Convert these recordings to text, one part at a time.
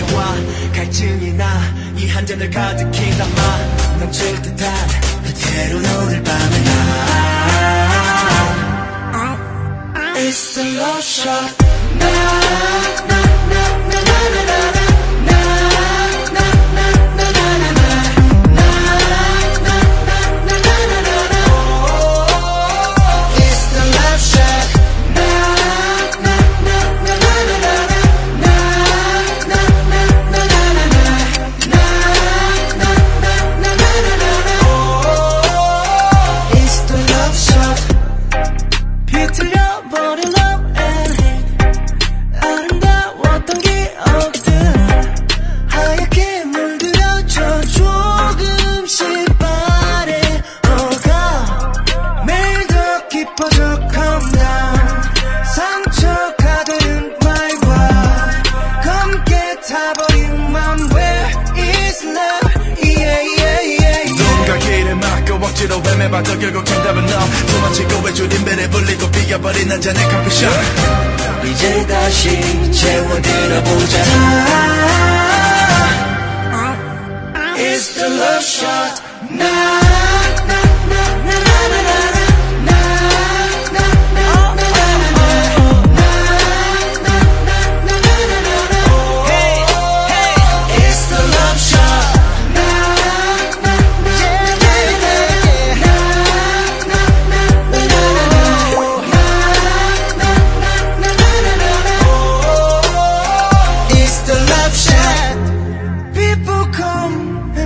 숨이 막혀와 갈증이 나 이 한 잔을 가득히 담아 넘칠 듯한 그대로 오늘 밤에 나. It's the love shot. 나, 억지로 헤매봐도 결국 정답은 너. 도망치고 외줄인 배를 불리고 비겨버린 한 잔의 커피숍. 이제 다시 채워들어보자. It's the love shot 나,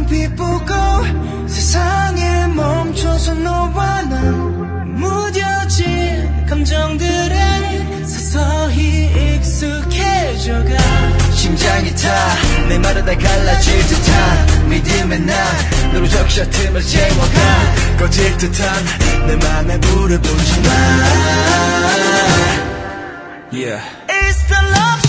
people go 세상에 멈춰서 너와 나 무뎌진 감정들에 서서히 익숙해져가. 심장이 타내 말을 다 갈라질 듯한 믿음의 난 너로 적셔 틈을 채워가. 꺼질 듯한 내 맘에 불을 붙여놔 Yeah. It's the love